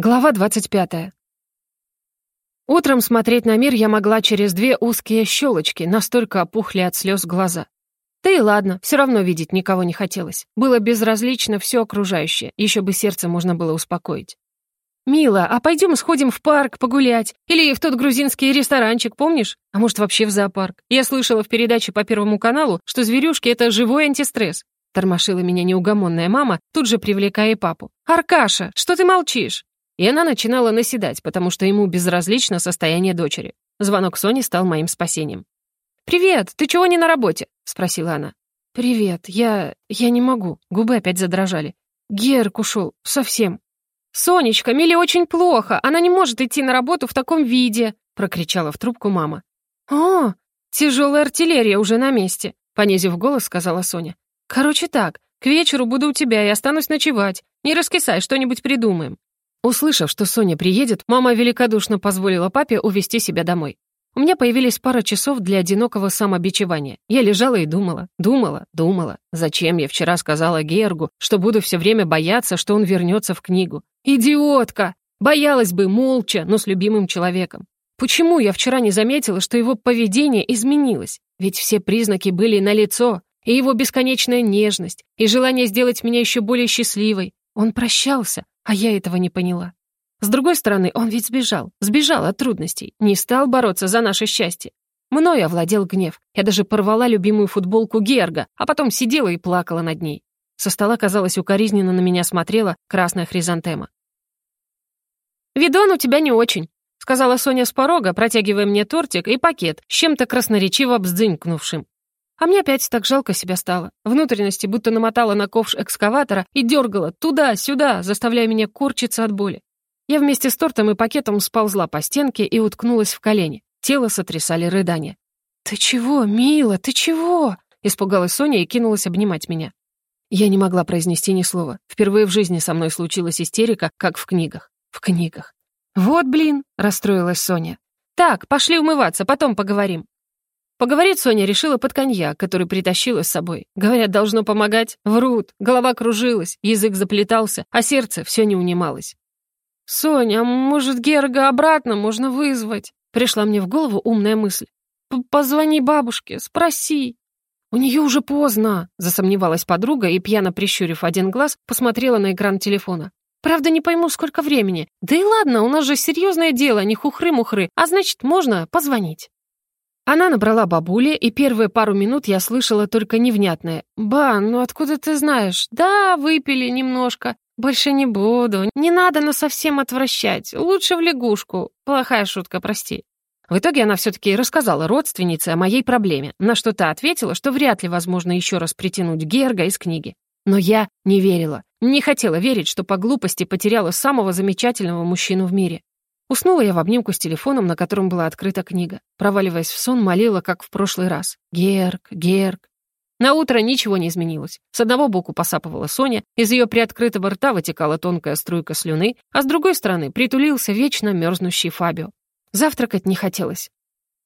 Глава 25. Утром смотреть на мир я могла через две узкие щелочки, настолько опухли от слез глаза. Да и ладно, все равно видеть никого не хотелось. Было безразлично все окружающее, еще бы сердце можно было успокоить. «Мила, а пойдем сходим в парк погулять? Или в тот грузинский ресторанчик, помнишь? А может, вообще в зоопарк? Я слышала в передаче по Первому каналу, что зверюшки — это живой антистресс. Тормошила меня неугомонная мама, тут же привлекая папу. «Аркаша, что ты молчишь?» И она начинала наседать, потому что ему безразлично состояние дочери. Звонок Сони стал моим спасением. «Привет, ты чего не на работе?» — спросила она. «Привет, я... я не могу». Губы опять задрожали. Герк ушел. Совсем. «Сонечка, Миле очень плохо. Она не может идти на работу в таком виде», — прокричала в трубку мама. «О, тяжелая артиллерия уже на месте», — понизив голос, сказала Соня. «Короче так, к вечеру буду у тебя и останусь ночевать. Не раскисай, что-нибудь придумаем». Услышав, что Соня приедет, мама великодушно позволила папе увезти себя домой. У меня появились пара часов для одинокого самобичевания. Я лежала и думала, думала, думала. Зачем я вчера сказала Гергу, что буду все время бояться, что он вернется в книгу? Идиотка! Боялась бы молча, но с любимым человеком. Почему я вчера не заметила, что его поведение изменилось? Ведь все признаки были налицо, и его бесконечная нежность, и желание сделать меня еще более счастливой. Он прощался, а я этого не поняла. С другой стороны, он ведь сбежал, сбежал от трудностей, не стал бороться за наше счастье. Мною овладел гнев. Я даже порвала любимую футболку Герга, а потом сидела и плакала над ней. Со стола, казалось, укоризненно на меня смотрела красная хризантема. «Видон у тебя не очень», — сказала Соня с порога, протягивая мне тортик и пакет с чем-то красноречиво бздынькнувшим. А мне опять так жалко себя стало. Внутренности будто намотала на ковш экскаватора и дергала туда-сюда, заставляя меня корчиться от боли. Я вместе с тортом и пакетом сползла по стенке и уткнулась в колени. Тело сотрясали рыдания. «Ты чего, мила, ты чего?» Испугалась Соня и кинулась обнимать меня. Я не могла произнести ни слова. Впервые в жизни со мной случилась истерика, как в книгах. В книгах. «Вот блин!» — расстроилась Соня. «Так, пошли умываться, потом поговорим». Поговорить Соня решила под коньяк, который притащила с собой. Говорят, должно помогать. Врут. Голова кружилась, язык заплетался, а сердце все не унималось. «Соня, а может, Герга обратно можно вызвать?» Пришла мне в голову умная мысль. «Позвони бабушке, спроси». «У нее уже поздно», — засомневалась подруга и, пьяно прищурив один глаз, посмотрела на экран телефона. «Правда, не пойму, сколько времени. Да и ладно, у нас же серьезное дело, не хухры-мухры, а значит, можно позвонить». Она набрала бабуле, и первые пару минут я слышала только невнятное. «Ба, ну откуда ты знаешь? Да, выпили немножко. Больше не буду. Не надо нас совсем отвращать. Лучше в лягушку. Плохая шутка, прости». В итоге она все-таки рассказала родственнице о моей проблеме, на что та ответила, что вряд ли возможно еще раз притянуть Герга из книги. Но я не верила. Не хотела верить, что по глупости потеряла самого замечательного мужчину в мире. Уснула я в обнимку с телефоном, на котором была открыта книга. Проваливаясь в сон, молила, как в прошлый раз. «Герк, Герк». На утро ничего не изменилось. С одного боку посапывала Соня, из ее приоткрытого рта вытекала тонкая струйка слюны, а с другой стороны притулился вечно мерзнущий Фабио. Завтракать не хотелось.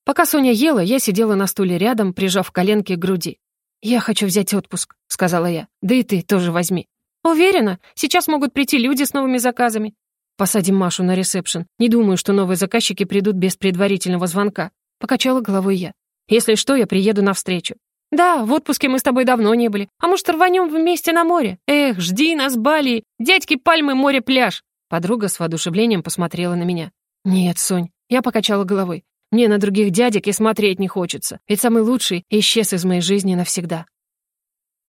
Пока Соня ела, я сидела на стуле рядом, прижав коленки к груди. «Я хочу взять отпуск», — сказала я. «Да и ты тоже возьми». «Уверена, сейчас могут прийти люди с новыми заказами. Посадим Машу на ресепшн. Не думаю, что новые заказчики придут без предварительного звонка. Покачала головой я. Если что, я приеду навстречу. Да, в отпуске мы с тобой давно не были. А может, рванем вместе на море? Эх, жди нас, Бали. Дядьки Пальмы, море, пляж. Подруга с воодушевлением посмотрела на меня. Нет, Сонь. Я покачала головой. Мне на других дядек и смотреть не хочется. Ведь самый лучший исчез из моей жизни навсегда.